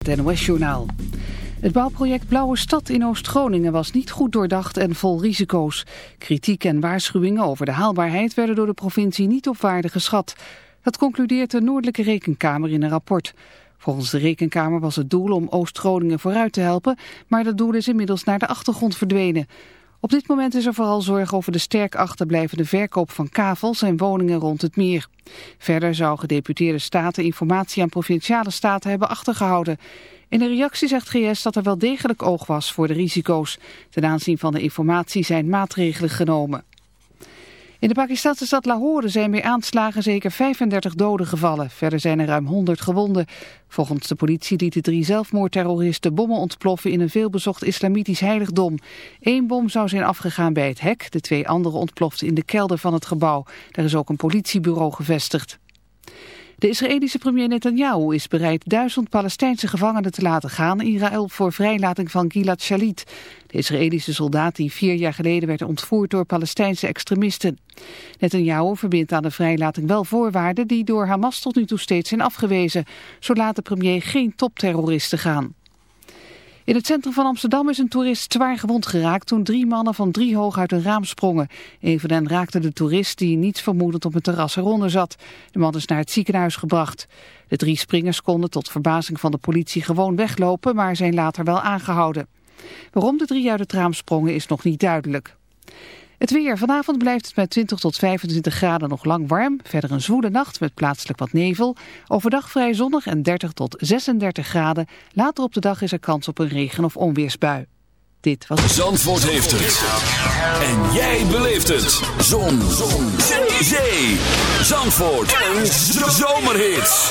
Het NOS-journaal. Het bouwproject Blauwe Stad in Oost-Groningen was niet goed doordacht en vol risico's. Kritiek en waarschuwingen over de haalbaarheid werden door de provincie niet op waarde geschat. Dat concludeert de Noordelijke Rekenkamer in een rapport. Volgens de Rekenkamer was het doel om Oost-Groningen vooruit te helpen, maar dat doel is inmiddels naar de achtergrond verdwenen. Op dit moment is er vooral zorg over de sterk achterblijvende verkoop van kavels en woningen rond het meer. Verder zou gedeputeerde staten informatie aan provinciale staten hebben achtergehouden. In een reactie zegt GS dat er wel degelijk oog was voor de risico's. Ten aanzien van de informatie zijn maatregelen genomen. In de Pakistanse stad Lahore zijn bij aanslagen zeker 35 doden gevallen. Verder zijn er ruim 100 gewonden. Volgens de politie lieten drie zelfmoordterroristen bommen ontploffen in een veelbezocht islamitisch heiligdom. Eén bom zou zijn afgegaan bij het hek, de twee andere ontploften in de kelder van het gebouw. Daar is ook een politiebureau gevestigd. De Israëlische premier Netanyahu is bereid duizend Palestijnse gevangenen te laten gaan in ruil voor vrijlating van Gilad Shalit. De Israëlische soldaat die vier jaar geleden werd ontvoerd door Palestijnse extremisten. Netanyahu verbindt aan de vrijlating wel voorwaarden die door Hamas tot nu toe steeds zijn afgewezen. Zo laat de premier geen topterroristen gaan. In het centrum van Amsterdam is een toerist zwaar gewond geraakt toen drie mannen van drie hoog uit een raam sprongen. Een van hen raakte de toerist die niets vermoedend op het terras eronder zat. De man is naar het ziekenhuis gebracht. De drie springers konden tot verbazing van de politie gewoon weglopen, maar zijn later wel aangehouden. Waarom de drie uit het raam sprongen is nog niet duidelijk. Het weer. Vanavond blijft het met 20 tot 25 graden nog lang warm. Verder een zwoele nacht met plaatselijk wat nevel. Overdag vrij zonnig en 30 tot 36 graden. Later op de dag is er kans op een regen- of onweersbui. Dit was... Zandvoort heeft het. En jij beleeft het. Zon. Zon. Zee. Zandvoort. Een zomerhit.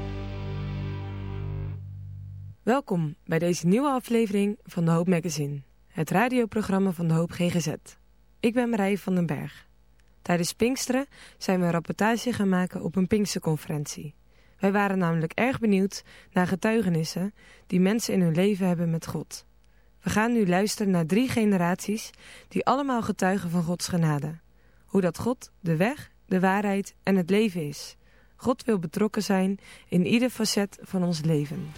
Welkom bij deze nieuwe aflevering van De Hoop Magazine, het radioprogramma van De Hoop GGZ. Ik ben Marije van den Berg. Tijdens Pinksteren zijn we een rapportage gaan maken op een Pinksterconferentie. Wij waren namelijk erg benieuwd naar getuigenissen die mensen in hun leven hebben met God. We gaan nu luisteren naar drie generaties die allemaal getuigen van Gods genade. Hoe dat God de weg, de waarheid en het leven is. God wil betrokken zijn in ieder facet van ons leven.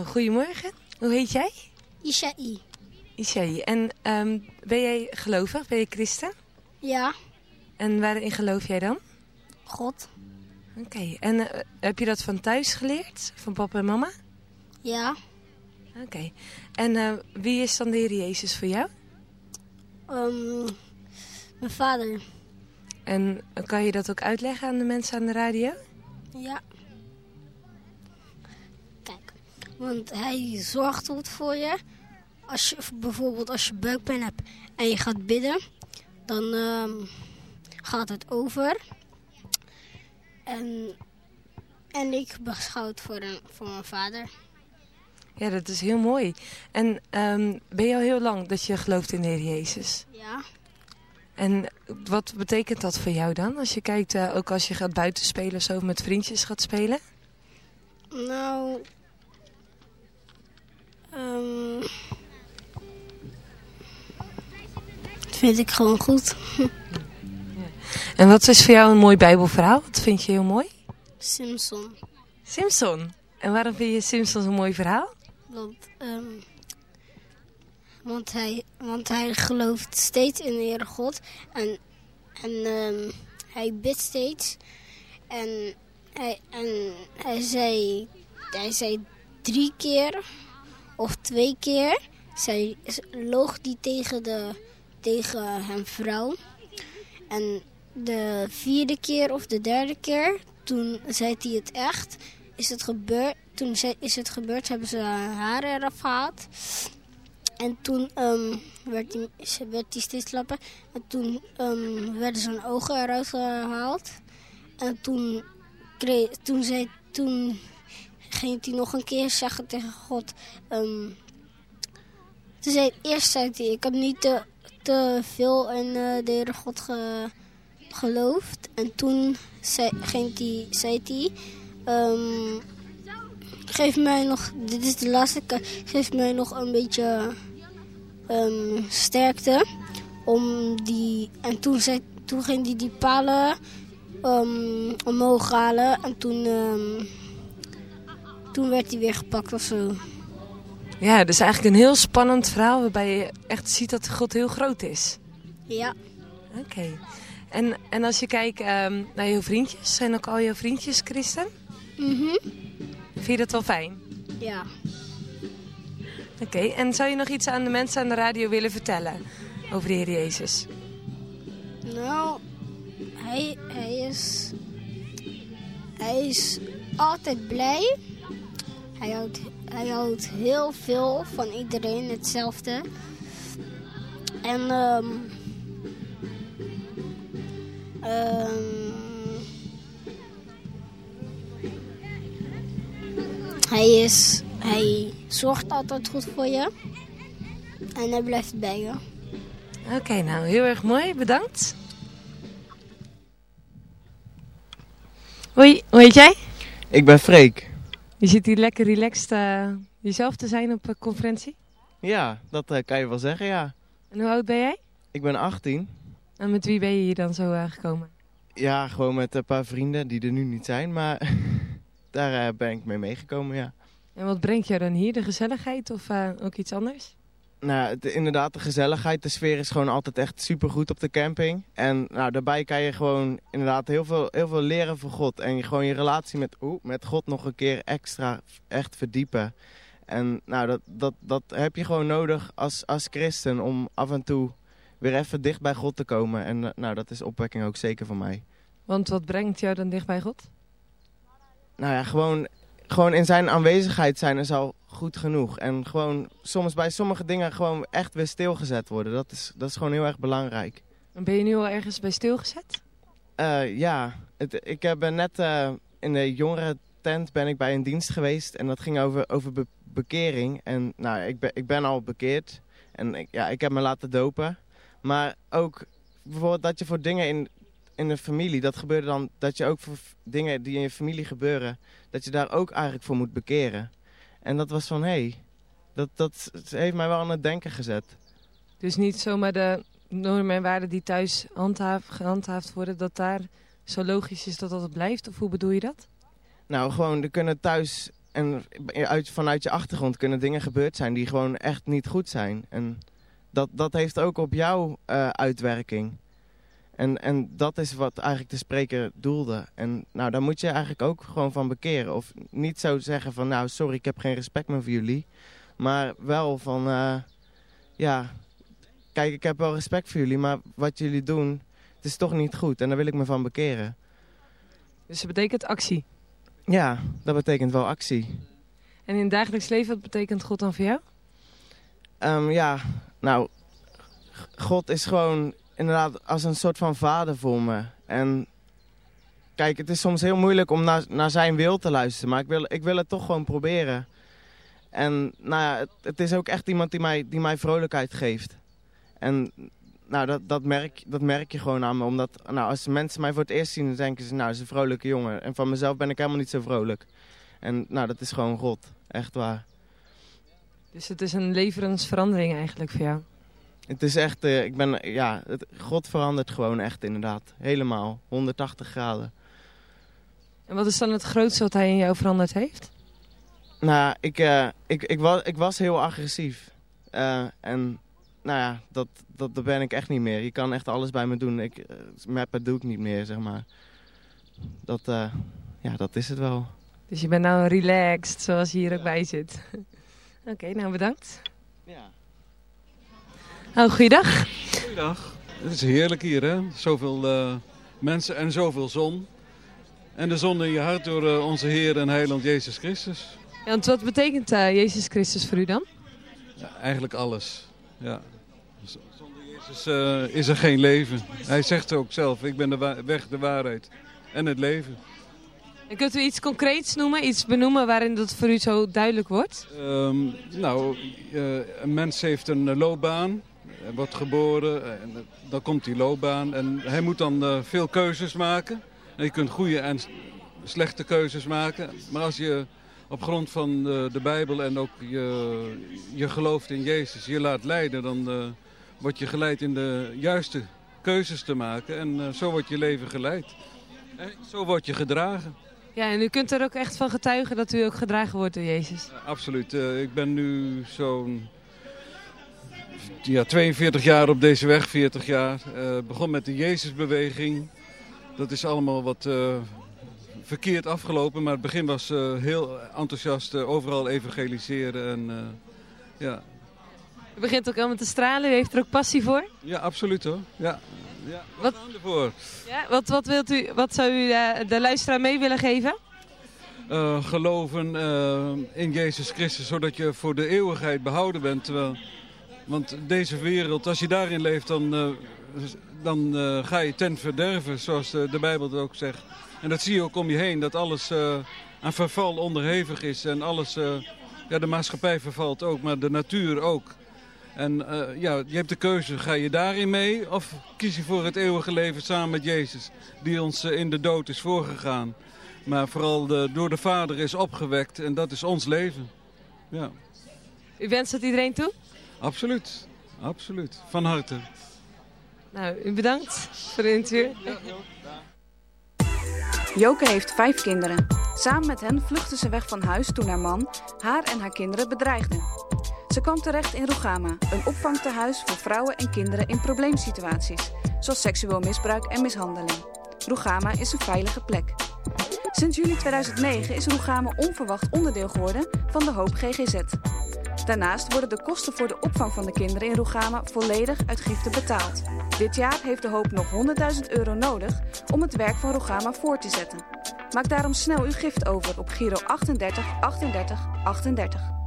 Nou, goedemorgen. Hoe heet jij? Isha'i. Isha'i. En ehm, ben jij gelovig? Ben je christen? Ja. En waarin geloof jij dan? God. Oké. En eh, heb je dat van thuis geleerd? Van papa en mama? Ja. Oké. En eh, wie is dan de Heer Jezus voor jou? Um, mijn vader. En kan je dat ook uitleggen aan de mensen aan de radio? Ja. Want hij zorgt goed voor je. Als je bijvoorbeeld als je buikpijn hebt en je gaat bidden, dan um, gaat het over. En, en ik beschouw het voor, een, voor mijn vader. Ja, dat is heel mooi. En um, ben je al heel lang dat je gelooft in de Heer Jezus? Ja. En wat betekent dat voor jou dan? Als je kijkt, uh, ook als je gaat buiten spelen of zo met vriendjes gaat spelen? Nou... Um, dat vind ik gewoon goed. En wat is voor jou een mooi bijbelverhaal? Wat vind je heel mooi? Simpson. Simpson? En waarom vind je Simpson een mooi verhaal? Want, um, want, hij, want hij gelooft steeds in de Heere God. En, en um, hij bidt steeds. En hij, en hij, zei, hij zei drie keer of twee keer. Zij loog die tegen, de, tegen hem vrouw. En de vierde keer of de derde keer, toen zei hij het echt, is het gebeurd. Toen is het gebeurd, hebben ze haar eraf gehaald. En toen um, werd hij werd die steeds slapper. En toen um, werden zijn ogen eruit gehaald. En toen, toen, zei, toen ging hij nog een keer zeggen tegen God. Um, toen zei, eerst zei hij, ik heb niet te, te veel in uh, de Heere God ge, geloofd. En toen zei, ging die, zei hij... Um, geef mij nog, dit is de laatste keer, geef mij nog een beetje um, sterkte. Om die, en toen, zei, toen ging hij die palen omhoog halen. En toen, toen werd hij weer gepakt of zo. Ja, dus eigenlijk een heel spannend verhaal waarbij je echt ziet dat God heel groot is. Ja. Oké. Okay. En, en als je kijkt um, naar je vriendjes, zijn ook al je vriendjes christen? Mhm. Mm Vind je dat wel fijn? Ja. Oké, okay. en zou je nog iets aan de mensen aan de radio willen vertellen over de Heer Jezus? Nou, hij, hij, is, hij is altijd blij. Hij houdt, hij houdt heel veel van iedereen hetzelfde. En um, um, hij, is, hij zorgt altijd goed voor je. En hij blijft bij je. Oké, okay, nou heel erg mooi. Bedankt. Hoi, hoe heet jij? Ik ben Freek. Je zit hier lekker relaxed uh, jezelf te zijn op een conferentie? Ja, dat uh, kan je wel zeggen, ja. En hoe oud ben jij? Ik ben 18. En met wie ben je hier dan zo uh, gekomen? Ja, gewoon met een paar vrienden die er nu niet zijn, maar daar ben ik mee meegekomen, ja. En wat brengt jou dan hier? De gezelligheid of ook iets anders? Nou, de, inderdaad, de gezelligheid, de sfeer is gewoon altijd echt supergoed op de camping. En nou, daarbij kan je gewoon inderdaad heel veel, heel veel leren van God. En je, gewoon je relatie met, oe, met God nog een keer extra echt verdiepen. En nou, dat, dat, dat heb je gewoon nodig als, als christen om af en toe weer even dicht bij God te komen. En nou, dat is opwekking ook zeker van mij. Want wat brengt jou dan dicht bij God? Nou ja, gewoon gewoon in zijn aanwezigheid zijn is al goed genoeg. En gewoon soms bij sommige dingen gewoon echt weer stilgezet worden. Dat is, dat is gewoon heel erg belangrijk. En ben je nu al ergens bij stilgezet? Uh, ja, het, ik ben net uh, in de jongere tent ben ik bij een dienst geweest. En dat ging over, over be bekering. En nou, ik ben, ik ben al bekeerd. En ik, ja, ik heb me laten dopen. Maar ook bijvoorbeeld dat je voor dingen in, in de familie, dat gebeurde dan, dat je ook voor dingen die in je familie gebeuren, dat je daar ook eigenlijk voor moet bekeren. En dat was van, hé, hey, dat, dat heeft mij wel aan het denken gezet. Dus niet zomaar de normen en waarden die thuis handhaaf, gehandhaafd worden, dat daar zo logisch is dat dat blijft? Of hoe bedoel je dat? Nou, gewoon, er kunnen thuis en uit, vanuit je achtergrond kunnen dingen gebeurd zijn die gewoon echt niet goed zijn. En dat, dat heeft ook op jou uh, uitwerking. En, en dat is wat eigenlijk de spreker doelde. En nou, daar moet je eigenlijk ook gewoon van bekeren. Of niet zo zeggen van, nou, sorry, ik heb geen respect meer voor jullie. Maar wel van, uh, ja, kijk, ik heb wel respect voor jullie, maar wat jullie doen, het is toch niet goed. En daar wil ik me van bekeren. Dus dat betekent actie? Ja, dat betekent wel actie. En in het dagelijks leven, wat betekent God dan voor jou? Um, ja, nou, God is gewoon inderdaad als een soort van vader voor me. En kijk, het is soms heel moeilijk om naar, naar zijn wil te luisteren. Maar ik wil, ik wil het toch gewoon proberen. En nou ja, het, is ook echt iemand die mij, die mij vrolijkheid geeft. En nou, dat, dat, merk, dat merk je gewoon aan me. Omdat nou, als mensen mij voor het eerst zien, dan denken ze, nou, is een vrolijke jongen. En van mezelf ben ik helemaal niet zo vrolijk. En nou, dat is gewoon God. Echt waar. Dus het is een levensverandering eigenlijk voor jou? Het is echt, uh, ik ben, ja, het, God verandert gewoon echt inderdaad. Helemaal, 180 graden. En wat is dan het grootste wat hij in jou veranderd heeft? Nou, ik, uh, ik, ik, was, ik was heel agressief. Uh, en nou ja, dat, dat, dat ben ik echt niet meer. Je kan echt alles bij me doen. Ik, mappen doe ik niet meer, zeg maar. Dat, ja, dat is het wel. Dus je bent nou relaxed, zoals je hier ook bij zit. Oké, okay, nou bedankt. Ja. Oh, goeiedag. Goeiedag. Het is heerlijk hier, hè? Zoveel uh, mensen en zoveel zon. En de zon in je hart door uh, onze Heer en Heiland Jezus Christus. Ja, want wat betekent uh, Jezus Christus voor u dan? Ja, eigenlijk alles. Ja. Zonder Jezus is er geen leven. Hij zegt ook zelf, ik ben de weg, de waarheid en het leven. En kunt u iets concreets noemen, iets benoemen waarin dat voor u zo duidelijk wordt? Um, nou, een mens heeft een loopbaan. Hij wordt geboren en dan komt die loopbaan. En hij moet dan uh, veel keuzes maken. En je kunt goede en slechte keuzes maken. Maar als je op grond van de, de Bijbel en ook je, je gelooft in Jezus je laat leiden... dan uh, word je geleid in de juiste keuzes te maken. En uh, zo wordt je leven geleid. En zo word je gedragen. Ja, en u kunt er ook echt van getuigen dat u ook gedragen wordt door Jezus? Absoluut. ik ben nu zo'n ja, 42 jaar op deze weg, 40 jaar. Uh, begon met de Jezusbeweging. Dat is allemaal wat uh, verkeerd afgelopen, maar het begin was uh, heel enthousiast overal evangeliseren. En, ja. U begint ook allemaal te stralen, u heeft er ook passie voor? Ja, absoluut hoor. Ja. Ja, wat, ervoor. Ja, wat, wat, wilt u, wat zou u de luisteraar mee willen geven? geloven in Jezus Christus, zodat je voor de eeuwigheid behouden bent. Terwijl want deze wereld, als je daarin leeft, dan, uh, dan uh, ga je ten verderven, zoals de, de, Bijbel het ook zegt. En dat zie je ook om je heen, dat alles uh, aan verval onderhevig is. En alles, ja, de maatschappij vervalt ook, maar de natuur ook. En ja, je hebt de keuze, ga je daarin mee of kies je voor het eeuwige leven samen met Jezus, die ons in de dood is voorgegaan. Maar vooral door de Vader is opgewekt en dat is ons leven. Ja. U wenst het iedereen toe? Absoluut, absoluut. Van harte. Nou, u bedankt voor de interview. Joke heeft vijf kinderen. Samen met hen vluchtte ze weg van huis toen haar man haar en haar kinderen bedreigde. Ze kwam terecht in Rugama, een opvangtehuis voor vrouwen en kinderen in probleemsituaties, zoals seksueel misbruik en mishandeling. Rugama is een veilige plek. Sinds juli 2009 is Rugama onverwacht onderdeel geworden van de Hoop GGZ. Daarnaast worden de kosten voor de opvang van de kinderen in Rugama volledig uit giften betaald. Dit jaar heeft de hoop nog 100.000 euro nodig om het werk van Rugama voor te zetten. Maak daarom snel uw gift over op Giro 38 38 38.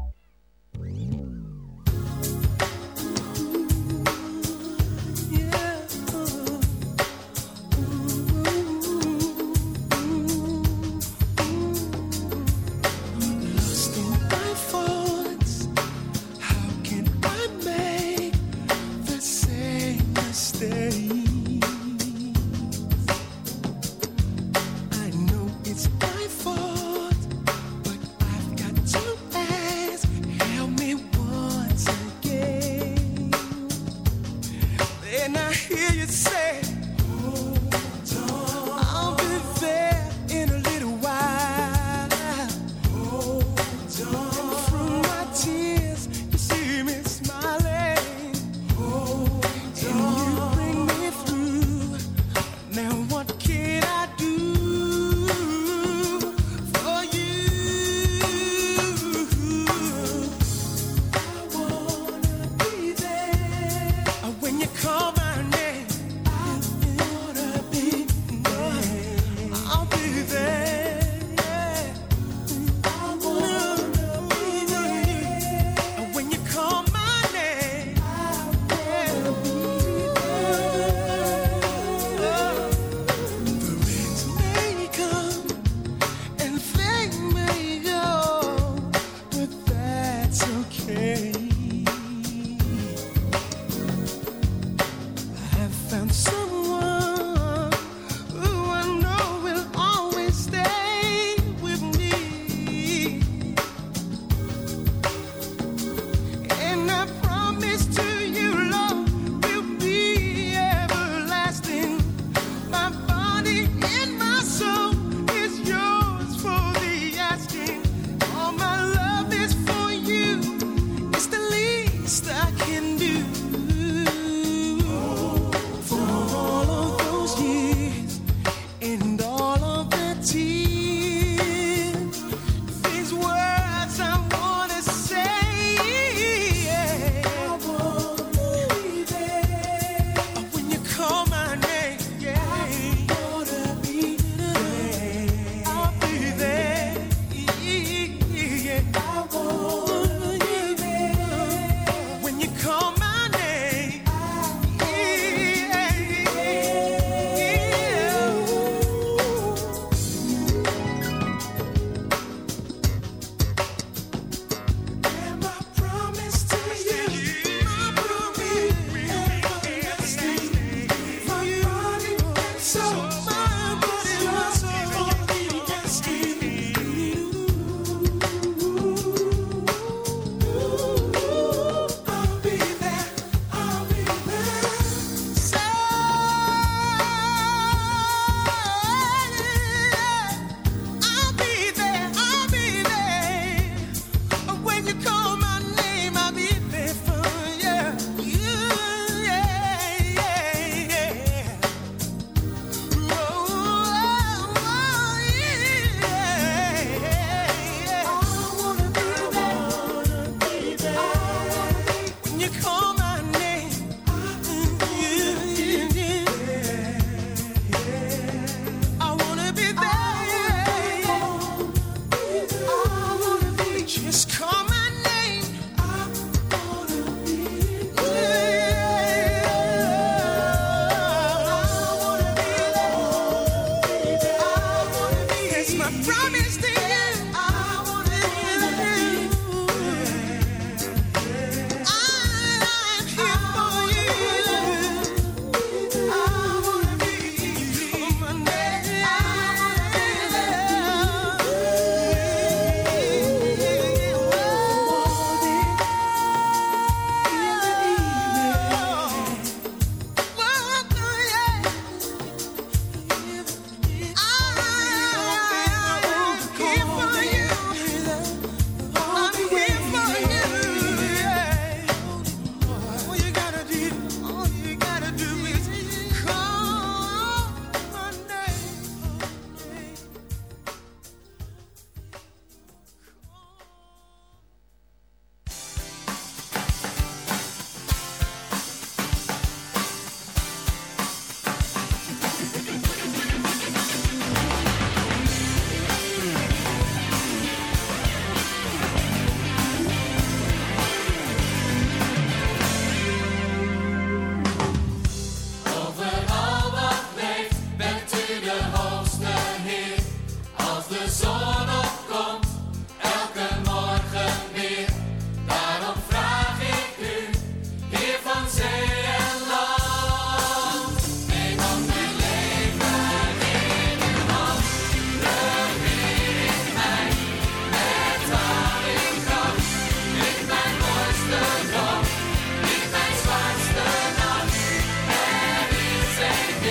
Be. Just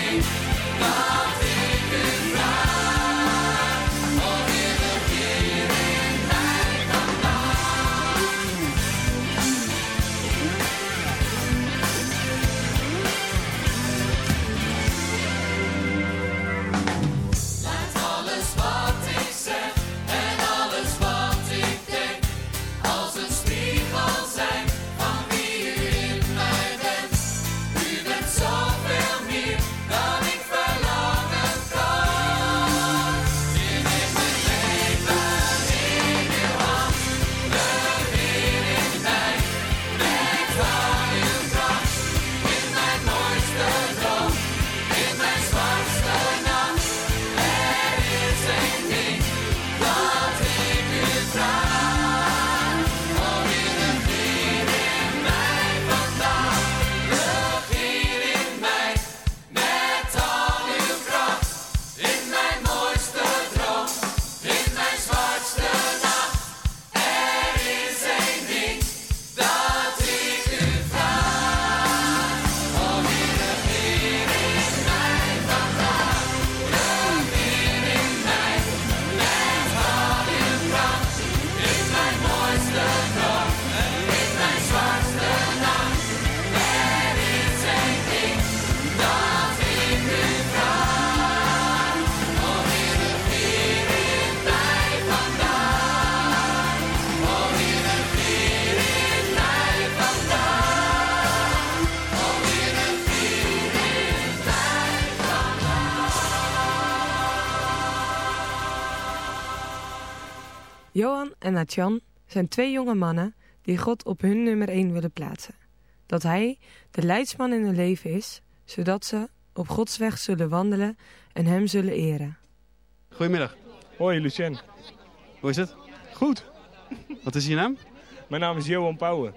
één Johan en Natjan zijn twee jonge mannen die God op hun nummer 1 willen plaatsen. Dat hij de leidsman in hun leven is, zodat ze op Gods weg zullen wandelen en hem zullen eren. Goedemiddag. Hoi Lucien. Hoe is het? Goed. Wat is je naam? Mijn naam is Johan Pauwen.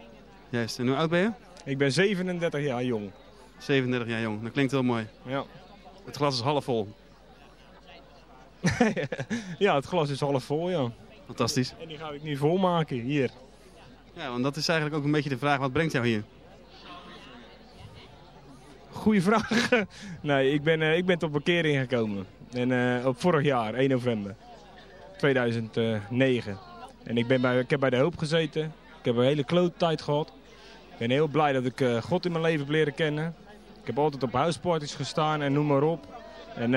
Juist. En hoe oud ben je? Ik ben 37 jaar jong. 37 jaar jong. Dat klinkt heel mooi. Ja. Het glas is half vol. ja, het glas is half vol, ja. Fantastisch. En die ga ik nu volmaken, hier. Ja, want dat is eigenlijk ook een beetje de vraag. Wat brengt jou hier? Goeie vraag. nee, ik ben, eh, ik ben tot bekering gekomen. En, eh, op vorig jaar, 1 november. 2009. En ik, ben bij, ik heb bij de hoop gezeten. Ik heb een hele klote tijd gehad. Ik ben heel blij dat ik eh, God in mijn leven heb leren kennen. Ik heb altijd op huisparties gestaan en noem maar op. En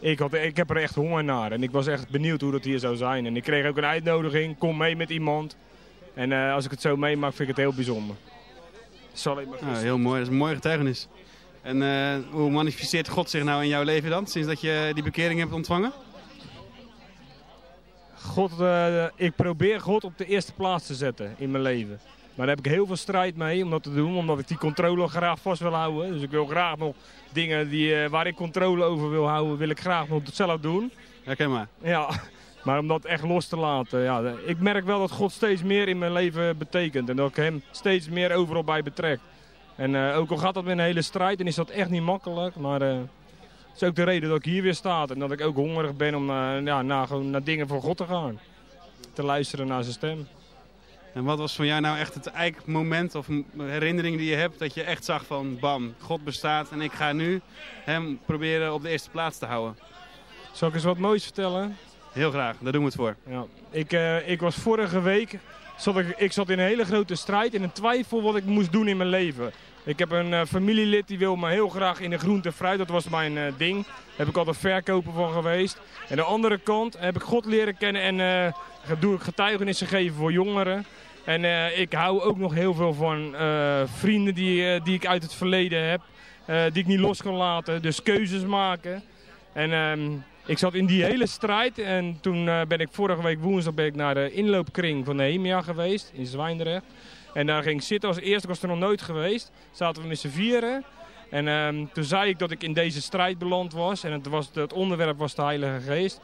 ik, had, ik heb er echt honger naar. En ik was echt benieuwd hoe dat hier zou zijn. En ik kreeg ook een uitnodiging. Kom mee met iemand. En eh, als ik het zo meemaak, vind ik het heel bijzonder. Zal ik maar Ja, heel mooi. Dat is een mooie getuigenis. En eh, hoe manifesteert God zich nou in jouw leven dan? Sinds dat je die bekering hebt ontvangen? God, eh, ik probeer God op de eerste plaats te zetten in mijn leven. Maar daar heb ik heel veel strijd mee om dat te doen, omdat ik die controle graag vast wil houden. Dus ik wil graag nog dingen die, eh, waar ik controle over wil houden, wil ik graag nog zelf doen. Herken maar. Ja, maar om dat echt los te laten. Ja, ik merk wel dat God steeds meer in mijn leven betekent en dat ik hem steeds meer overal bij betrek. En eh, ook al gaat dat met een hele strijd, en is dat echt niet makkelijk, maar... eh, is ook de reden dat ik hier weer sta en dat ik ook hongerig ben om ja, naar, gewoon naar dingen van God te gaan. Te luisteren naar zijn stem. En wat was voor jou nou echt het eikmoment of m- herinnering die je hebt dat je echt zag van bam, God bestaat en ik ga nu hem proberen op de eerste plaats te houden? Zal ik eens wat moois vertellen? Heel graag, daar doen we het voor. Ja. Ik, eh, ik was vorige week, zat ik, ik zat in een hele grote strijd en een twijfel wat ik moest doen in mijn leven. Ik heb een eh, familielid die wil me heel graag in de groente en fruit, dat was mijn eh, ding. Daar heb ik altijd verkoper van geweest. En de andere kant heb ik God leren kennen en eh, doe ik getuigenissen geven voor jongeren. En ik hou ook nog heel veel van vrienden die, die ik uit het verleden heb, die ik niet los kan laten. Dus keuzes maken. En ehm, ik zat in die hele strijd en toen ben ik vorige week woensdag ben ik naar de inloopkring van Nehemia geweest in Zwijndrecht. En daar ging ik zitten als eerste, ik was er nog nooit geweest. Zaten we met z'n vieren. En ehm, toen zei ik dat ik in deze strijd beland was. En het, was, het onderwerp was de Heilige Geest.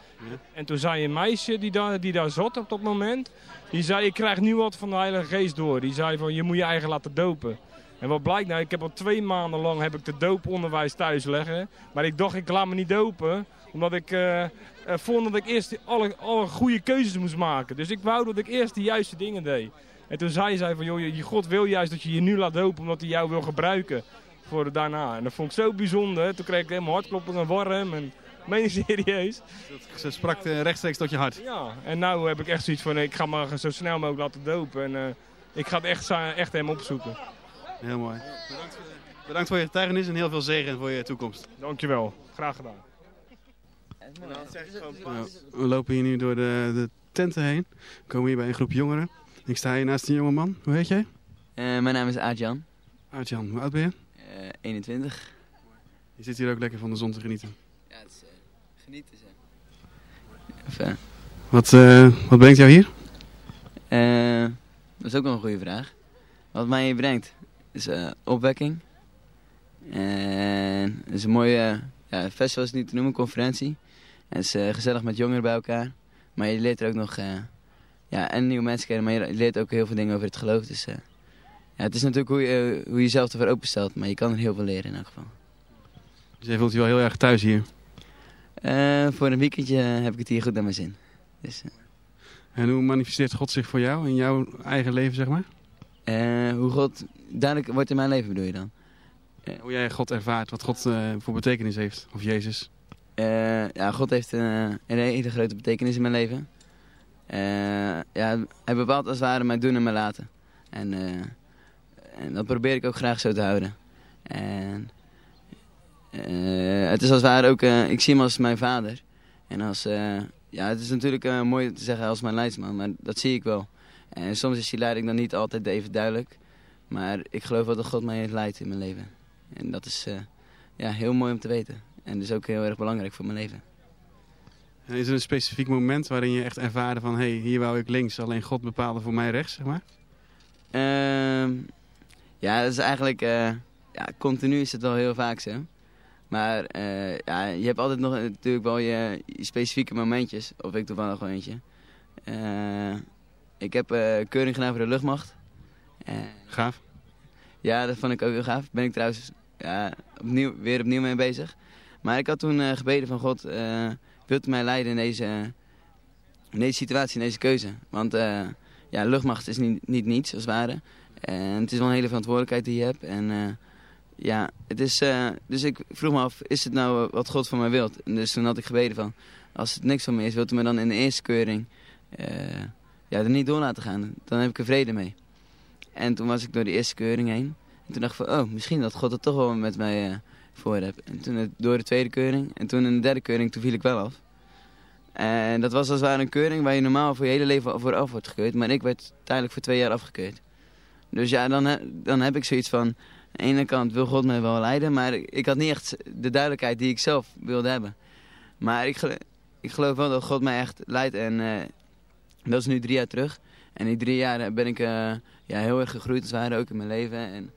En toen zei een meisje die daar, die daar zat op dat moment. Die zei, ik krijg nu wat van de Heilige Geest door. Die zei van, je moet je eigen laten dopen. En wat blijkt nou, ik heb al twee maanden lang heb ik de dooponderwijs thuis leggen. Maar ik dacht, ik laat me niet dopen. Omdat ik eh, eh, vond dat ik eerst alle, alle goede keuzes moest maken. Dus ik wou dat ik eerst de juiste dingen deed. En toen zei zij van, joh, je- je God wil juist dat je je nu laat dopen omdat hij jou wil gebruiken voor daarna. En dat vond ik zo bijzonder. Toen kreeg ik helemaal hartkloppingen warm en meen ik serieus. Ze sprak eh, rechtstreeks tot je hart. Ja, en nu heb ik echt zoiets van, ik ga me zo snel mogelijk laten dopen. En eh, ik ga het echt, echt hem opzoeken. Heel mooi. Bedankt, bedankt voor je getuigenis en heel veel zegen voor je toekomst. Dankjewel, graag gedaan. Nou, we lopen hier nu door de, de tenten heen. We komen hier bij een groep jongeren. Ik sta hier naast een jonge man. Hoe heet jij? Eh, mijn naam is Aadjan, Aartjan, hoe oud ben je? eh 21. Je zit hier ook lekker van de zon te genieten. Ja, het is eh, genieten ze. Even, Wat, eh, wat brengt jou hier? eh, dat is ook wel een goede vraag. Wat mij hier brengt is eh, opwekking. En het is een mooie ja, festival is het niet te noemen, conferentie. En het is eh, gezellig met jongeren bij elkaar. Maar je leert er ook nog eh, ja, en nieuwe mensen kennen, maar je leert ook heel veel dingen over het geloof. Dus eh, ja, het is natuurlijk hoe je, hoe je jezelf ervoor openstelt, maar je kan er heel veel leren in elk geval. Dus jij voelt je wel heel erg thuis hier. Eh, voor een weekendje heb ik het hier goed naar mijn zin. Dus, eh, En hoe manifesteert God zich voor jou in jouw eigen leven, zeg maar? eh, hoe God duidelijk wordt in mijn leven bedoel je dan? Hoe jij God ervaart, wat God eh, voor betekenis heeft. Of Jezus. Eh, ja, God heeft eh, een hele grote betekenis in mijn leven. Eh, ja, hij bepaalt als het ware mijn doen en mijn laten. En, eh, en dat probeer ik ook graag zo te houden. En eh, het is als het ware ook, ik zie hem als mijn vader. En als, ja, het is natuurlijk mooi te zeggen als mijn leidsman, maar dat zie ik wel. En soms is die leiding dan niet altijd even duidelijk. Maar ik geloof wel dat God mij heeft leidt in mijn leven. En dat is ja, heel mooi om te weten. En dus ook heel erg belangrijk voor mijn leven. Is er een specifiek moment waarin je echt ervaarde van... hé, hey, hier wou ik links, alleen God bepaalde voor mij rechts, zeg maar? Ehm, ja, dat is eigenlijk... eh, ja, continu is het wel heel vaak zo. Maar eh, ja, je hebt altijd nog natuurlijk wel je, je specifieke momentjes. Of ik toevallig wel eentje. Eh, ik heb keuring gedaan voor de luchtmacht. Gaaf. ja, dat vond ik ook heel gaaf. Ben ik trouwens ja, opnieuw, weer opnieuw mee bezig. Maar ik had toen gebeden van God, wilt mij leiden in deze, in deze situatie, in deze keuze? Want eh, ja, luchtmacht is niet, niet niets, als het ware. En het is wel een hele verantwoordelijkheid die je hebt. En eh, ja, het is, eh, dus ik vroeg me af, is het nou wat God van mij wilt? Dus toen had ik gebeden van, als het niks van me is, wilt u me dan in de eerste keuring ja, er niet door laten gaan? Dan heb ik er vrede mee. En toen was ik door die eerste keuring heen. En toen dacht ik van, oh, misschien dat God het toch wel met mij voor heeft. En toen door de tweede keuring. En toen in de derde keuring, toen viel ik wel af. En dat was als het ware een keuring waar je normaal voor je hele leven voor af wordt gekeurd. Maar ik werd tijdelijk voor twee jaar afgekeurd. Dus ja, dan, dan heb ik zoiets van... Aan de ene kant wil God mij wel leiden, maar ik, had niet echt de duidelijkheid die ik zelf wilde hebben. Maar ik, gel- ik geloof wel dat God mij echt leidt en eh, dat is nu drie jaar terug. En die drie jaar ben ik eh, ja, heel erg gegroeid het ware, ook in mijn leven. En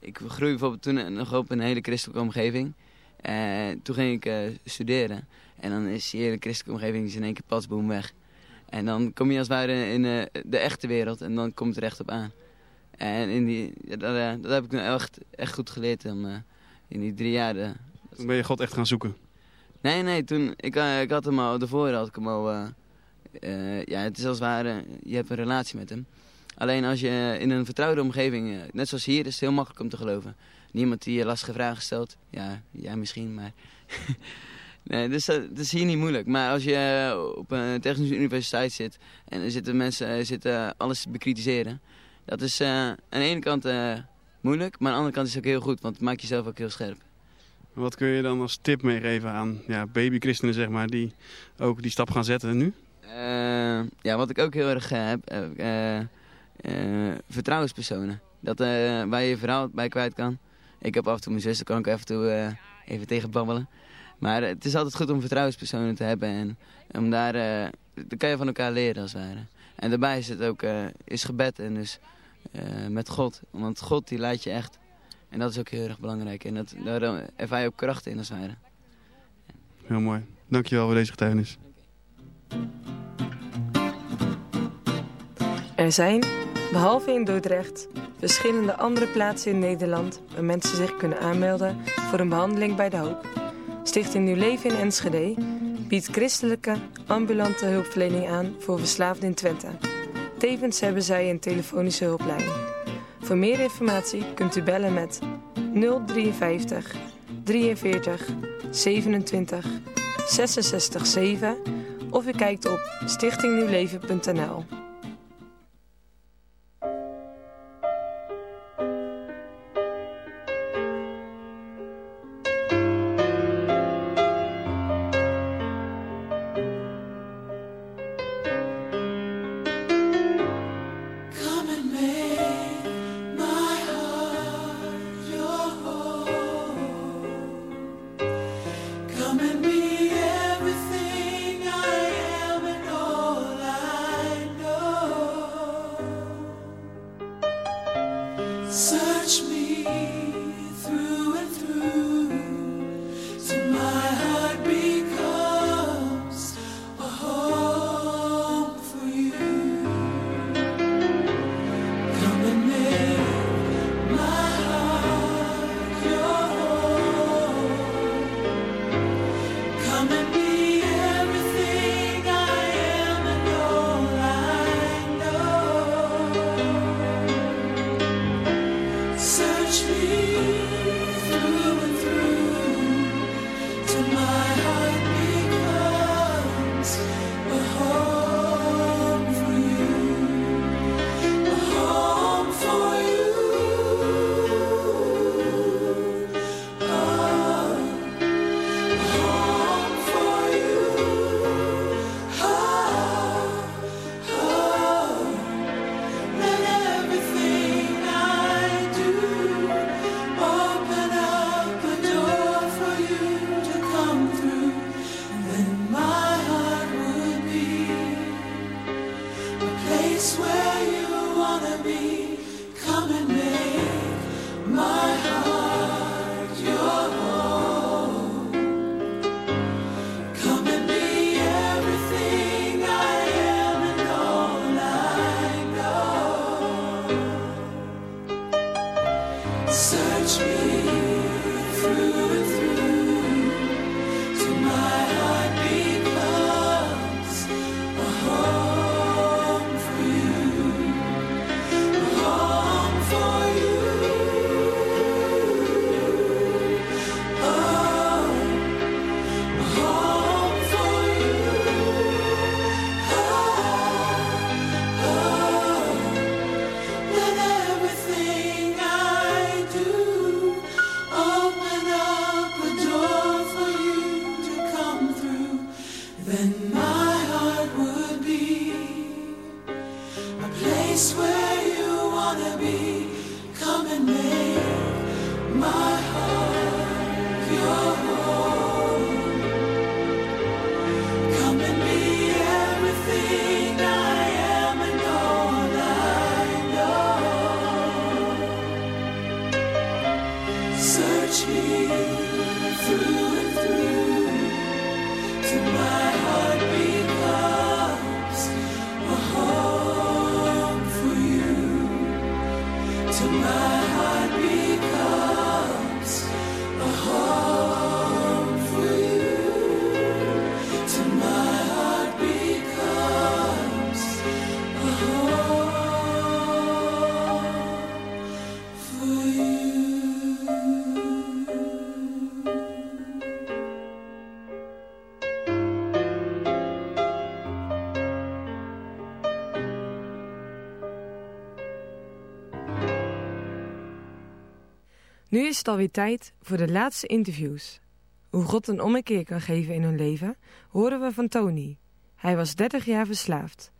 ik groei bijvoorbeeld toen nog op een hele christelijke omgeving. En toen ging ik eh, studeren. En dan is die hele christelijke omgeving is in één keer pasboom weg. En dan kom je als het ware in eh, de echte wereld en dan komt het er echt op aan. En in die, dat, eh, dat heb ik nu echt, echt goed geleerd eh, in die drie jaar. eh. Toen ben je God echt gaan zoeken. Nee, nee, toen, ik, eh, ik had hem al, daarvoor had ik hem al, eh, eh, ja, het is als het ware, je hebt een relatie met hem. Alleen als je in een vertrouwde omgeving, eh, net zoals hier, is het heel makkelijk om te geloven. Niemand die je lastige vragen stelt, ja, jij misschien, maar... nee, dus dat, dat is hier niet moeilijk. Maar als je eh, op een technische universiteit zit en er zitten mensen eh, zitten alles te bekritiseren... Dat is eh, aan de ene kant eh, moeilijk, maar aan de andere kant is het ook heel goed, want het maakt jezelf ook heel scherp. Wat kun je dan als tip meegeven aan ja, babychristenen, zeg maar, die ook die stap gaan zetten nu? Eh, ja, wat ik ook heel erg eh, heb, eh, vertrouwenspersonen. Dat, eh, waar je je verhaal bij kwijt kan. Ik heb af en toe mijn zuster, kan ik af en toe eh, even tegen babbelen. Maar het is altijd goed om vertrouwenspersonen te hebben en om daar, eh, dan kan je van elkaar leren als het ware. En daarbij is het ook, eh, is gebed en dus eh, met God. Want God die leidt je echt. En dat is ook heel erg belangrijk. En dat, daar ervaar je ook kracht in als het ware. Heel mooi. Dankjewel voor deze getuigenis. Er zijn, behalve in Dordrecht, verschillende andere plaatsen in Nederland waar mensen zich kunnen aanmelden voor een behandeling bij de hoop. Stichting Nieuw Leven in Enschede biedt christelijke ambulante hulpverlening aan voor verslaafden in Twente. Tevens hebben zij een telefonische hulplijn. Voor meer informatie kunt u bellen met 053 43 27 66 7 of u kijkt op stichtingnieuwleven.nl. het alweer tijd voor de laatste interviews. Hoe God een ommekeer kan geven in hun leven, horen we van Tony. Hij was 30 jaar verslaafd.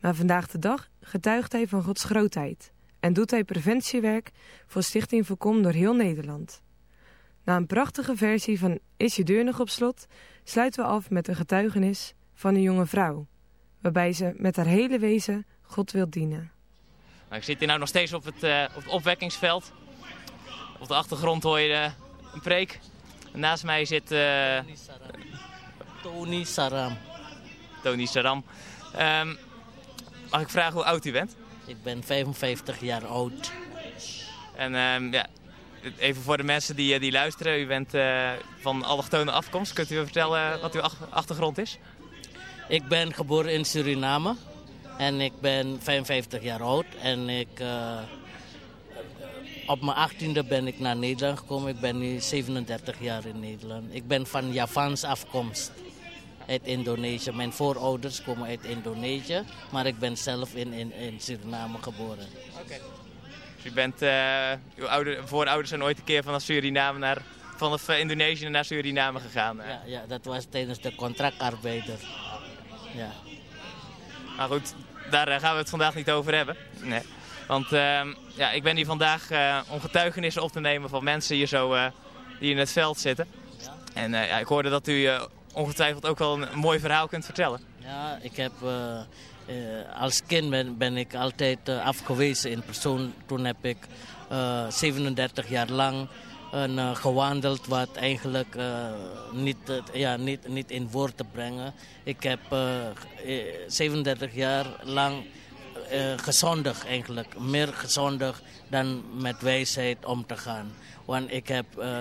Maar vandaag de dag getuigt hij van Gods grootheid en doet hij preventiewerk voor Stichting Voorkom door heel Nederland. Na een prachtige versie van Is je deur nog op slot, sluiten we af met een getuigenis van een jonge vrouw, waarbij ze met haar hele wezen God wil dienen. Nou, ik zit hier nou nog steeds op het, eh, op het opwekkingsveld. Op de achtergrond hoor je de- een preek. Naast mij zit eh, Tony Saram. Tony Saram. Ehm, mag ik vragen hoe oud u bent? Ik ben 55 jaar oud. En ehm, ja, even voor de mensen die, eh, die luisteren. U bent eh, van allochtone afkomst. Kunt u vertellen wat uw ach- achtergrond is? Ik ben geboren in Suriname. En ik ben 55 jaar oud. En ik, op mijn 18e ben ik naar Nederland gekomen. Ik ben nu 37 jaar in Nederland. Ik ben van Javaans afkomst. Uit Indonesië. Mijn voorouders komen uit Indonesië. Maar ik ben zelf in, in, in Suriname geboren. Dus u bent, eh, uw ouder, voorouders zijn ooit een keer vanaf Suriname naar, vanaf Indonesië naar Suriname gegaan. Ja, ja, dat was tijdens de contractarbeider. Ja. Maar goed, daar eh, gaan we het vandaag niet over hebben. Nee. Want ehm, ja, ik ben hier vandaag eh, om getuigenissen op te nemen van mensen hier zo eh, die in het veld zitten. En eh, ja, ik hoorde dat u ongetwijfeld ook wel een, mooi verhaal kunt vertellen. Ja, ik heb als kind ben, ik altijd afgewezen in persoon. Toen heb ik eh, 37 jaar lang een, gewandeld wat eigenlijk niet, ja, niet, niet in woord te brengen. Ik heb eh, eh, 37 jaar lang eh gezondig eigenlijk. Meer gezondig dan met wijsheid om te gaan. Want ik heb... eh,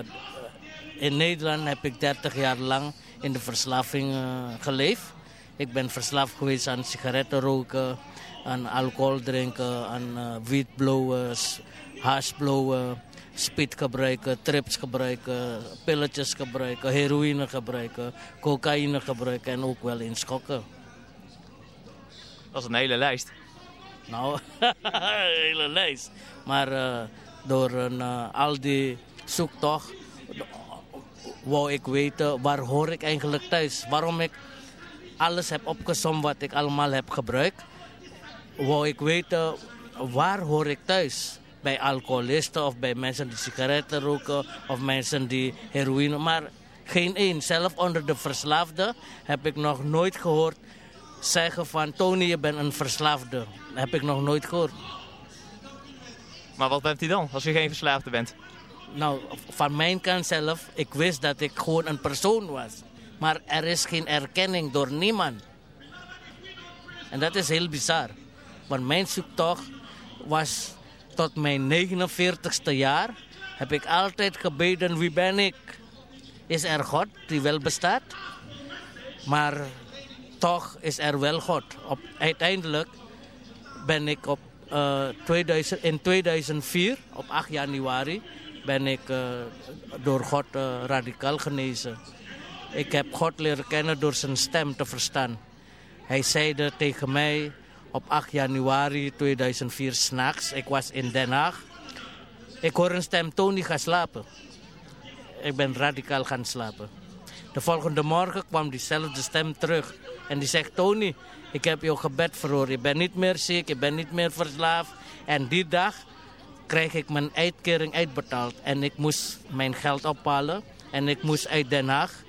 in Nederland heb ik 30 jaar lang in de verslaving eh, geleefd. Ik ben verslaafd geweest aan sigaretten roken, aan alcohol drinken, aan eh wietblowen, s- hashblowen, speed gebruiken, trips gebruiken, pilletjes gebruiken, heroïne gebruiken, cocaïne gebruiken en ook wel in schokken. Dat is een hele lijst. Nou, een hele lijst. Maar eh, door een, eh, al die zoektocht wou ik weten waar hoor ik eigenlijk thuis. Waarom ik alles heb opgezomd wat ik allemaal heb gebruikt. Wou ik weten waar hoor ik thuis. Bij alcoholisten of bij mensen die sigaretten roken of mensen die heroïne. Maar geen één. Zelf onder de verslaafden heb ik nog nooit gehoord zeggen van Tony je bent een verslaafde. Heb ik nog nooit gehoord. Maar wat bent u dan als u geen verslaafde bent? Nou, van mijn kant zelf, ik wist dat ik gewoon een persoon was. Maar er is geen erkenning door niemand. En dat is heel bizar. Want mijn zoektocht was tot mijn 49ste jaar. Heb ik altijd gebeden, wie ben ik? Is er God die wel bestaat? Maar toch is er wel God. Op, uiteindelijk ben ik op, eh, 2000, in 2004, op 8 januari, ben ik eh, door God eh, radicaal genezen. Ik heb God leren kennen door zijn stem te verstaan. Hij zeide tegen mij op 8 januari 2004 s'nachts, ik was in Den Haag. Ik hoor een stem, Tony, ga slapen. Ik ben radicaal gaan slapen. De volgende morgen kwam diezelfde stem terug. En die zegt, Tony, ik heb jouw gebed verhoord. Je bent niet meer ziek, je bent niet meer verslaafd. En die dag krijg ik mijn uitkering uitbetaald. En ik moest mijn geld ophalen. En ik moest uit Den Haag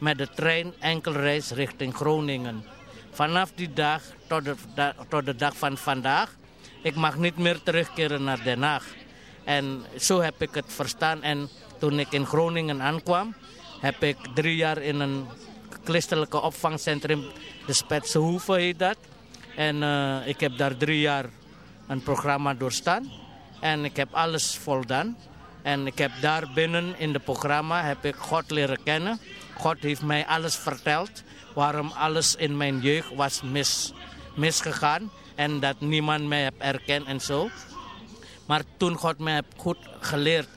met de trein enkelreis richting Groningen. Vanaf die dag tot de, tot de dag van vandaag, ik mag niet meer terugkeren naar Den Haag. En zo heb ik het verstaan. En toen ik in Groningen aankwam, heb ik drie jaar in een christelijke opvangcentrum, de Spetse Hoeve heet dat. En eh, ik heb daar drie jaar een programma doorstaan. En ik heb alles voldaan. En ik heb daar binnen in het programma heb ik God leren kennen. God heeft mij alles verteld waarom alles in mijn jeugd was mis, misgegaan. En dat niemand mij heeft erkend en zo. Maar toen God mij goed geleerd.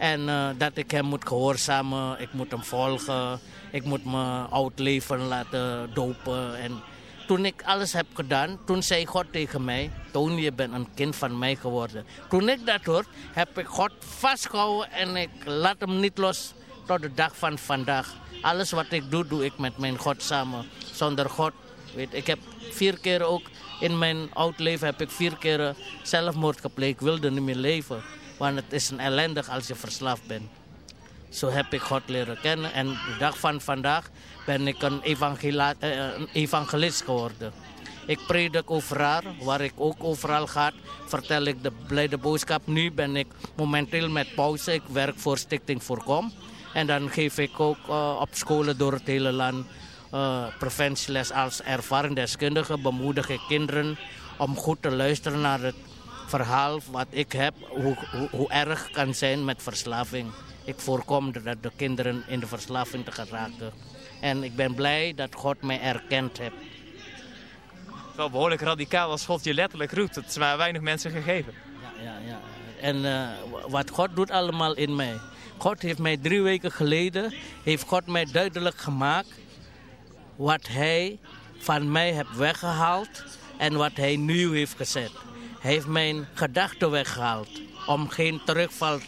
En eh, dat ik hem moet gehoorzamen, ik moet hem volgen. Ik moet mijn oud leven laten dopen. En toen ik alles heb gedaan, toen zei God tegen mij... Tony, je bent een kind van mij geworden. Toen ik dat hoor, heb ik God vastgehouden en ik laat hem niet los tot de dag van vandaag. Alles wat ik doe, doe ik met mijn God samen. Zonder God, weet ik heb vier keer ook in mijn oud leven heb ik vier keer zelfmoord gepleegd. Ik wilde niet meer leven, want het is een ellendig als je verslaafd bent. Zo heb ik God leren kennen en de dag van vandaag ben ik een, eh, evangelist geworden. Ik predik overal, waar ik ook overal ga, vertel ik de blijde boodschap. Nu ben ik momenteel met pauze, ik werk voor Stichting Voorkom. En dan geef ik ook eh, op scholen door het hele land eh preventieles als ervaren deskundige. Bemoedig ik kinderen om goed te luisteren naar het verhaal wat ik heb, hoe, hoe, hoe erg kan zijn met verslaving. Ik voorkom dat de kinderen in de verslaving te geraken. En ik ben blij dat God mij erkend heeft. Wel behoorlijk radicaal als God je letterlijk roept. Dat is maar weinig mensen gegeven. Ja, ja. En eh, wat God doet allemaal in mij. God heeft mij drie weken geleden, heeft God mij duidelijk gemaakt wat hij van mij heeft weggehaald en wat hij nu heeft gezet. Heeft mijn gedachten weggehaald om geen terugval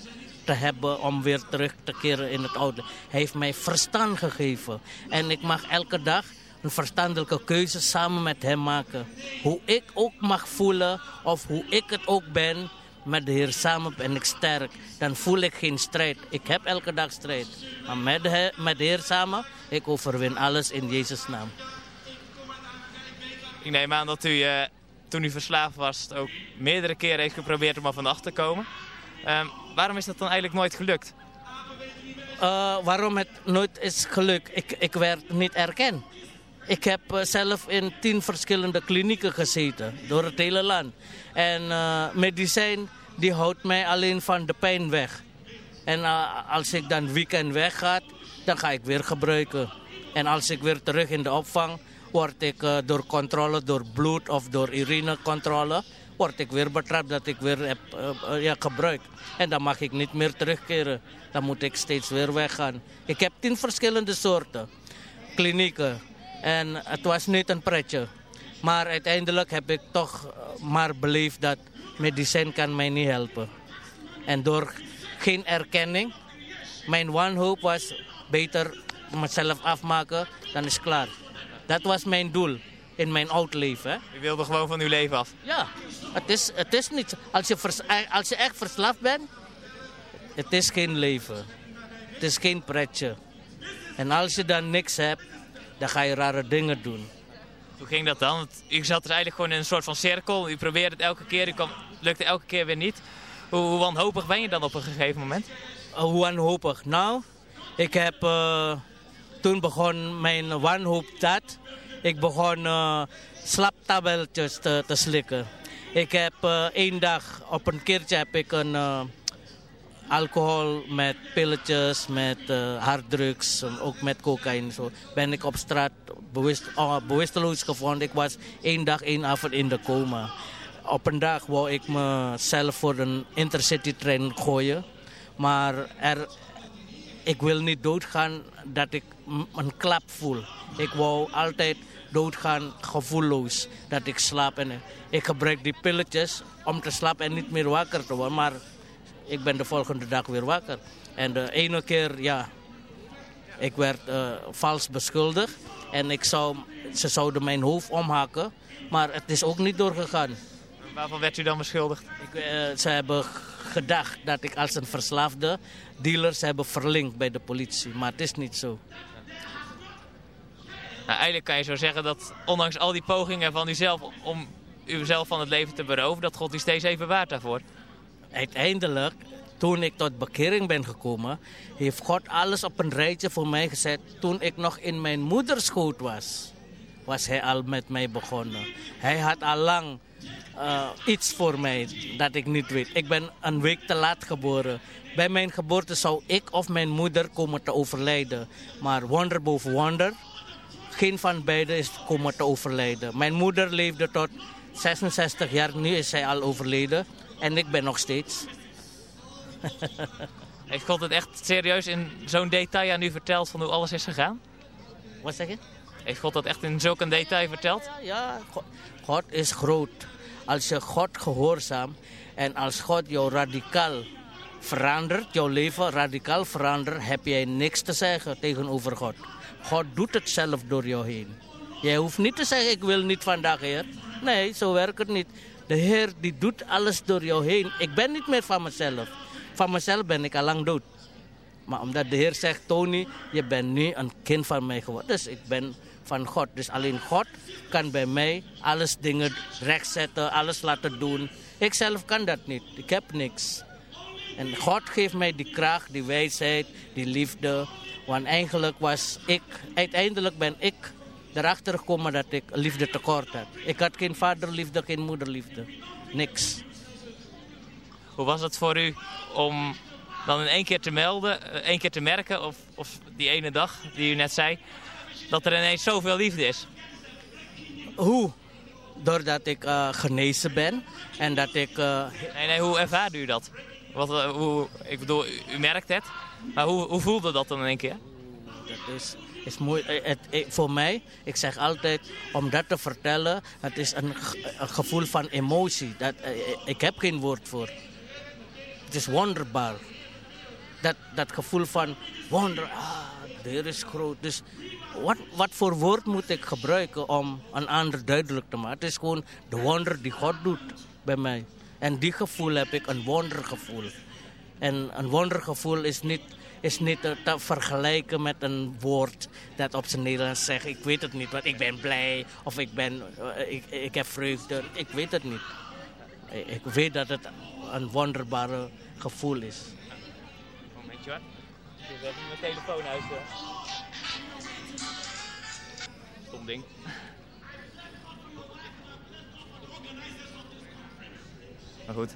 te hebben om weer terug te keren in het oude. Hij heeft mij verstand gegeven en ik mag elke dag een verstandelijke keuze samen met hem maken. Hoe ik ook mag voelen of hoe ik het ook ben, met de Heer samen ben ik sterk. Dan voel ik geen strijd. Ik heb elke dag strijd. Maar met de, met de Heer samen, ik overwin alles in Jezus' naam. Ik neem aan dat u, eh, toen u verslaafd was, ook meerdere keren heeft geprobeerd om er vanaf te komen. Ehm, waarom is dat dan eigenlijk nooit gelukt? Eh, waarom het nooit is gelukt? Ik, ik werd niet erkend. Ik heb eh, zelf in tien verschillende klinieken gezeten, door het hele land. En eh, medicijn die houdt mij alleen van de pijn weg. En als ik dan weekend wegga, dan ga ik weer gebruiken. En als ik weer terug in de opvang, word ik eh, door controle, door bloed of door urinecontrole, word ik weer betrapt dat ik weer heb eh, eh, ja, gebruikt. En dan mag ik niet meer terugkeren. Dan moet ik steeds weer weggaan. Ik heb tien verschillende soorten klinieken. En het was niet een pretje. Maar uiteindelijk heb ik toch maar beleefd dat medicijn kan mij niet helpen. En door geen erkenning, mijn wanhoop was beter mezelf afmaken, dan is klaar. Dat was mijn doel in mijn oud leven. U wilde gewoon van uw leven af. Ja, het is, het is niet. Als je, vers- als je echt verslaafd bent, het is geen leven. Het is geen pretje. En als je dan niks hebt, dan ga je rare dingen doen. Hoe ging dat dan? Want u zat dus eigenlijk gewoon in een soort van cirkel. U probeerde het elke keer, u kwam, lukte elke keer weer niet. Hoe, hoe wanhopig ben je dan op een gegeven moment? Uh, hoe wanhopig? Nou, ik heb eh, toen begon mijn wanhoop dat. Ik begon eh slaptabeltjes te, te slikken. Ik heb eh, één dag, op een keertje heb ik een eh, alcohol met pilletjes, met eh, harddrugs, ook met cocaïne. Zo ben ik op straat bewust, oh, bewusteloos gevonden. Ik was één dag, één avond in de coma. Op een dag wou ik mezelf voor een intercity trein gooien. Maar er, ik wil niet doodgaan dat ik een klap voel. Ik wou altijd doodgaan gevoelloos. Dat ik slaap en ik gebruik die pilletjes om te slapen en niet meer wakker te worden. Maar ik ben de volgende dag weer wakker. En de ene keer, ja, ik werd eh, vals beschuldigd. En ik zou, ze zouden mijn hoofd omhakken. Maar het is ook niet doorgegaan. Waarvan werd u dan beschuldigd? Ik, eh, ze hebben gedacht dat ik als een verslaafde dealers hebben verlinkt bij de politie. Maar het is niet zo. Nou, eigenlijk kan je zo zeggen dat ondanks al die pogingen van uzelf om uzelf van het leven te beroven, dat God u steeds even waard daarvoor. Uiteindelijk, toen ik tot bekering ben gekomen, heeft God alles op een rijtje voor mij gezet. Toen ik nog in mijn moederschoot was, was hij al met mij begonnen. Hij had al lang eh, iets voor mij dat ik niet weet. Ik ben een week te laat geboren. Bij mijn geboorte zou ik of mijn moeder komen te overlijden. Maar wonder boven wonder, geen van beiden is komen te overlijden. Mijn moeder leefde tot 66 jaar, nu is zij al overleden. En ik ben nog steeds. Heeft God het echt serieus in zo'n detail aan u verteld van hoe alles is gegaan? Wat zeg je? Heeft God dat echt in zulk een detail verteld? Ja, God, God is groot. Als je God gehoorzaam en als God jou radicaal verandert, jouw leven radicaal verandert, heb jij niks te zeggen tegenover God. God doet het zelf door jou heen. Jij hoeft niet te zeggen, ik wil niet vandaag, Heer. Nee, zo werkt het niet. De Heer die doet alles door jou heen. Ik ben niet meer van mezelf. Van mezelf ben ik al lang dood. Maar omdat de Heer zegt, Tony, je bent nu een kind van mij geworden. Dus ik ben van God. Dus alleen God kan bij mij alles dingen rechtzetten, alles laten doen. Ik zelf kan dat niet. Ik heb niks. En God geeft mij die kracht, die wijsheid, die liefde. Want eigenlijk was ik, uiteindelijk ben ik erachter gekomen dat ik liefde tekort had. Ik had geen vaderliefde, geen moederliefde. Niks. Hoe was het voor u om dan in één keer te melden, eh, één keer te merken, of, of die ene dag die u net zei, dat er ineens zoveel liefde is? Hoe? Doordat ik eh, genezen ben en dat ik... eh, Nee, nee, hoe ervaarde u dat? Wat, eh, hoe, ik bedoel, u, u merkt het, maar hoe, hoe voelde dat dan in één keer? Dat is, is eh, Het, voor mij, ik zeg altijd, om dat te vertellen, het is een, een gevoel van emotie. Dat, ik heb geen woord voor. Het is wonderbaar. Dat, dat gevoel van wonder, ah, de is groot. Dus wat, wat voor woord moet ik gebruiken om een ander duidelijk te maken? Het is gewoon de wonder die God doet bij mij. En die gevoel heb ik, een wondergevoel. En een wondergevoel is niet, is niet te, vergelijken met een woord dat op zijn Nederlands zegt. Ik weet het niet, want ik ben blij of ik, ben, eh, ik, ik heb vreugde. Ik weet het niet. Ik- weet dat het een wonderbare gevoel is. Momentje hoor. Ik heb mijn telefoon uit. Stom ding. Maar goed.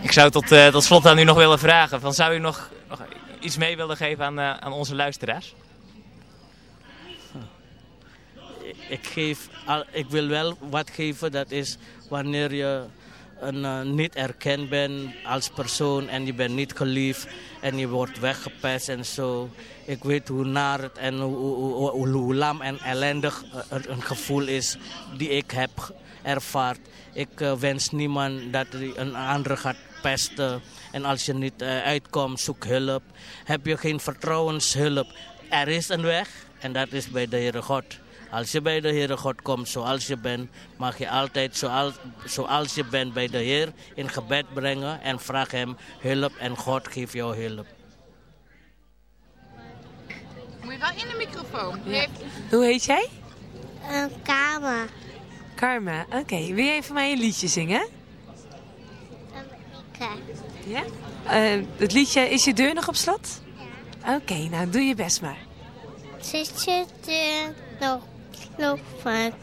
Ik zou tot, eh, tot slot aan u nog willen vragen. Van, zou u nog, nog iets mee willen geven aan, eh, aan onze luisteraars? ik, geef, al- ik wil wel wat geven, dat is wanneer je eh, niet erkend bent als persoon en je bent niet geliefd en je wordt weggepest en zo. Ik weet hoe naar het en hoe, hoe, hoe, lam en ellendig eh, een, gevoel is die ik heb ervaard. Ik eh, wens niemand dat een ander gaat pesten. En als je niet uitkomt, zoek hulp. Heb je geen vertrouwenshulp, er is een weg en dat is bij de Heere God. Als je bij de Heere God komt zoals je bent, mag je altijd zoals, zoals je bent bij de Heer in gebed brengen en vraag Hem hulp en God geeft jou hulp. Moet je wel in de microfoon. Je Hoe heet jij? Een kamer. Karma. Oké, wil jij voor mij een liedje zingen? Ja? Eh, het liedje Is je deur nog op slot? Ja. Oké, nou doe je best maar. Zit je deur nog kloppen?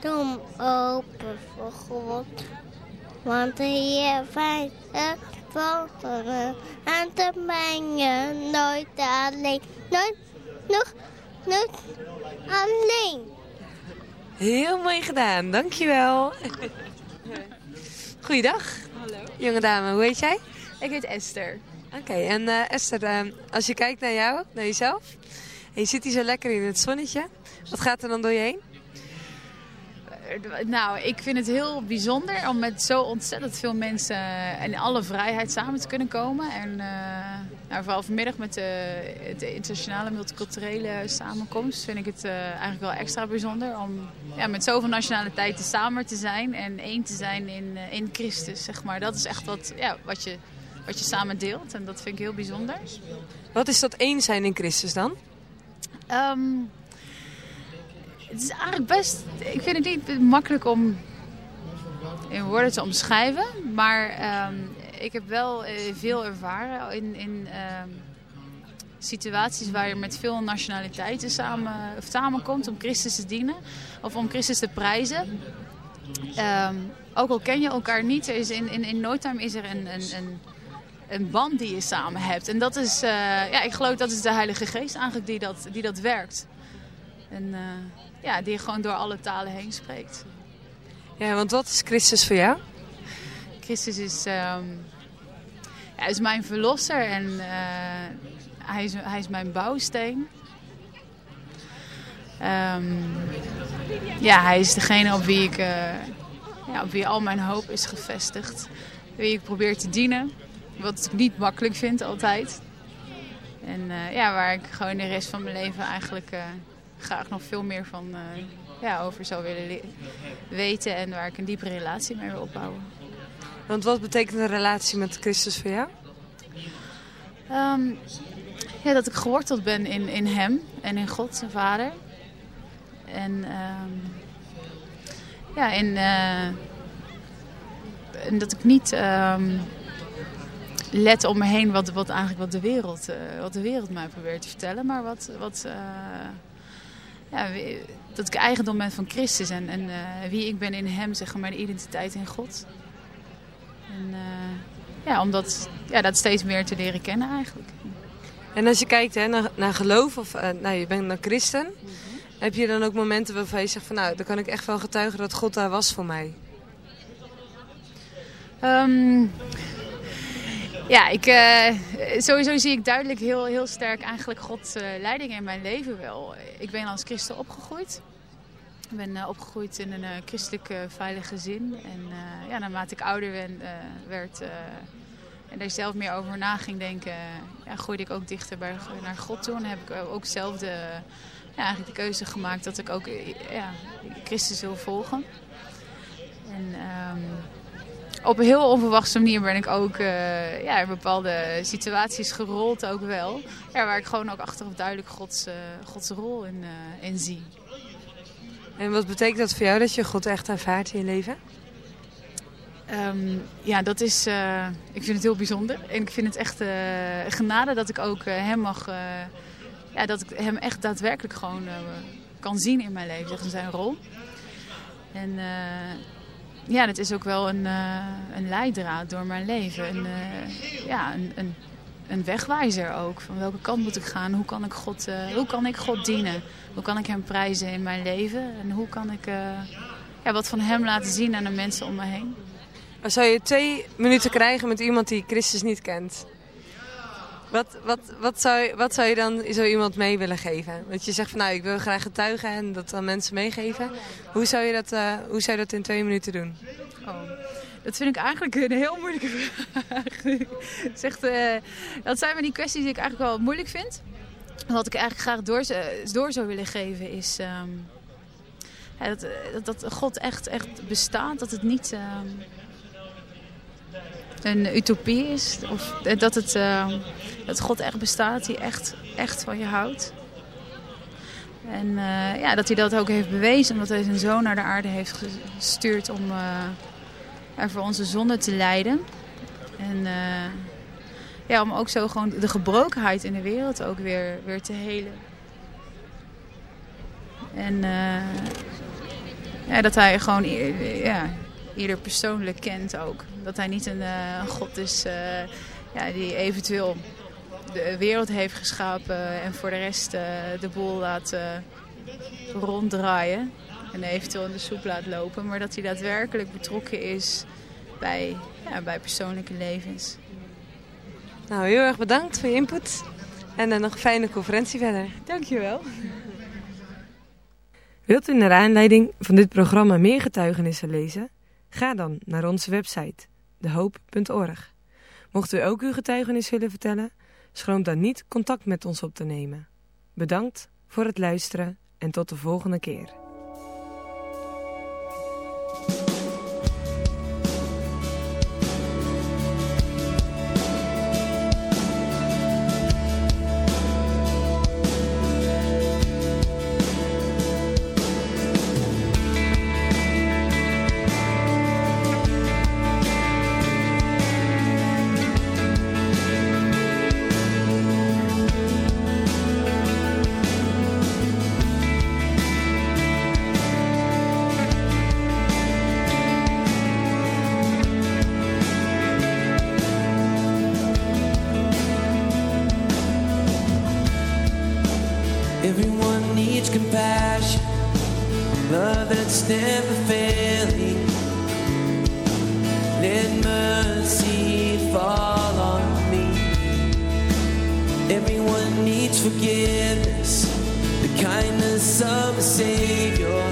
Doe hem open voor God. Want Heer wijst het volgende. En dan ben je nooit alleen. Nooit, nog, nooit alleen. Heel mooi gedaan, dankjewel. Goeiedag. Hallo. Jonge dame, hoe heet jij? Ik heet Esther. Oké, en eh, Esther, eh, als je kijkt naar jou, naar jezelf, en je zit hier zo lekker in het zonnetje, wat gaat er dan door je heen? Nou, ik vind het heel bijzonder om met zo ontzettend veel mensen en alle vrijheid samen te kunnen komen. En eh, nou, vooral vanmiddag met de, de internationale multiculturele samenkomst vind ik het eh, eigenlijk wel extra bijzonder om ja, met zoveel nationaliteiten samen te zijn en één te zijn in, eh, in Christus, zeg maar. Dat is echt wat, ja, wat, je, wat je samen deelt en dat vind ik heel bijzonder. Wat is dat één zijn in Christus dan? Ehm, het is eigenlijk best... Ik vind het niet makkelijk om in woorden te omschrijven. Maar ehm, ik heb wel eh, veel ervaren in, in ehm, situaties waar je met veel nationaliteiten samen, of samenkomt om Christus te dienen. Of om Christus te prijzen. Ehm, ook al ken je elkaar niet, is in, in, is er een, een, een, een band die je samen hebt. En dat is, eh, ja, ik geloof dat is de Heilige Geest eigenlijk die dat, die dat werkt. En eh, ja, die gewoon door alle talen heen spreekt. Ja, want wat is Christus voor jou? Christus is, ja, is mijn verlosser en eh, hij, is, hij is mijn bouwsteen. Ehm, ja, hij is degene op wie, ik, eh, ja, op wie al mijn hoop is gevestigd. Wie ik probeer te dienen. Wat ik niet makkelijk vind altijd. En eh, ja, waar ik gewoon de rest van mijn leven eigenlijk graag nog veel meer van eh, ja, over zou willen le- weten. En waar ik een diepere relatie mee wil opbouwen. Want wat betekent een relatie met Christus voor jou? Ehm, ja, dat ik geworteld ben in, in hem en in God, zijn vader. En ehm, ja, en, eh, en dat ik niet ehm, let om me heen wat, wat eigenlijk wat de wereld, eh, wat de wereld mij probeert te vertellen. Maar wat, wat ja, dat ik eigendom ben van Christus en, en eh, wie ik ben in hem, zeg maar, mijn identiteit in God. En eh, ja, om dat, ja, dat steeds meer te leren kennen eigenlijk. En als je kijkt hè, naar, naar geloof, of eh, nou, je bent een christen, heb je dan ook momenten waarvan je zegt van nou, dan kan ik echt wel getuigen dat God daar was voor mij. Ehm, ja, ik, eh, sowieso zie ik duidelijk heel, heel sterk eigenlijk Gods eh, leiding in mijn leven wel. Ik ben als christen opgegroeid. Ik ben eh, opgegroeid in een christelijk veilig gezin. En ja, naarmate ik ouder ben, werd en daar zelf meer over na ging denken, ja, groeide ik ook dichter bij, naar God toe. En heb ik ook zelf de, ja, eigenlijk de keuze gemaakt dat ik ook ja, Christus wil volgen. En ehm, op een heel onverwachte manier ben ik ook eh, ja, in bepaalde situaties gerold ook wel. Ja, waar ik gewoon ook achteraf duidelijk Gods, eh, Gods rol in, eh, in zie. En wat betekent dat voor jou dat je God echt ervaart in je leven? Ehm, ja, dat is, ik vind het heel bijzonder. En ik vind het echt genade dat ik ook hem mag, ja, dat ik hem echt daadwerkelijk gewoon kan zien in mijn leven, zeg, in zijn rol. En ja, dat is ook wel een, eh, een leidraad door mijn leven. Een, eh, ja, een, een, een wegwijzer ook. Van welke kant moet ik gaan? Hoe kan ik God, eh, hoe kan ik God dienen? Hoe kan ik hem prijzen in mijn leven? En hoe kan ik ja, wat van hem laten zien aan de mensen om me heen? Zou je twee minuten krijgen met iemand die Christus niet kent, wat, wat, wat, zou, je- wat zou je dan zo iemand mee willen geven? Want je zegt van nou, ik wil graag getuigen en dat aan mensen meegeven. Hoe zou je dat, eh, hoe zou je dat in twee minuten doen? Oh, dat vind ik eigenlijk een heel moeilijke vraag. Echt, eh, dat zijn van die kwesties die ik eigenlijk wel moeilijk vind. Wat ik eigenlijk graag door, door zou willen geven is... ehm, dat, dat, dat God echt, echt bestaat. Dat het niet ehm, een utopie is. Of dat, het, ehm, dat God echt bestaat. Die echt, echt van je houdt. En eh, ja, dat hij dat ook heeft bewezen. Omdat hij zijn zoon naar de aarde heeft gestuurd om... eh, er voor onze zonde te lijden. En eh, ja, om ook zo gewoon de gebrokenheid in de wereld ook weer, weer te helen. En eh, ja, dat hij gewoon ja, ieder persoonlijk kent ook. Dat hij niet een eh, god is eh, ja, die eventueel de wereld heeft geschapen en voor de rest eh, de boel laat ronddraaien. En eventueel in de soep laat lopen. Maar dat hij daadwerkelijk betrokken is bij, ja, bij persoonlijke levens. Nou, heel erg bedankt voor je input. En een nog fijne conferentie verder. Dankjewel. Wilt u naar aanleiding van dit programma meer getuigenissen lezen? Ga dan naar onze website dehoop.org. Mocht u ook uw getuigenis willen vertellen, schroom dan niet contact met ons op te nemen. Bedankt voor het luisteren en tot de volgende keer. forgiveness, the kindness of a Savior.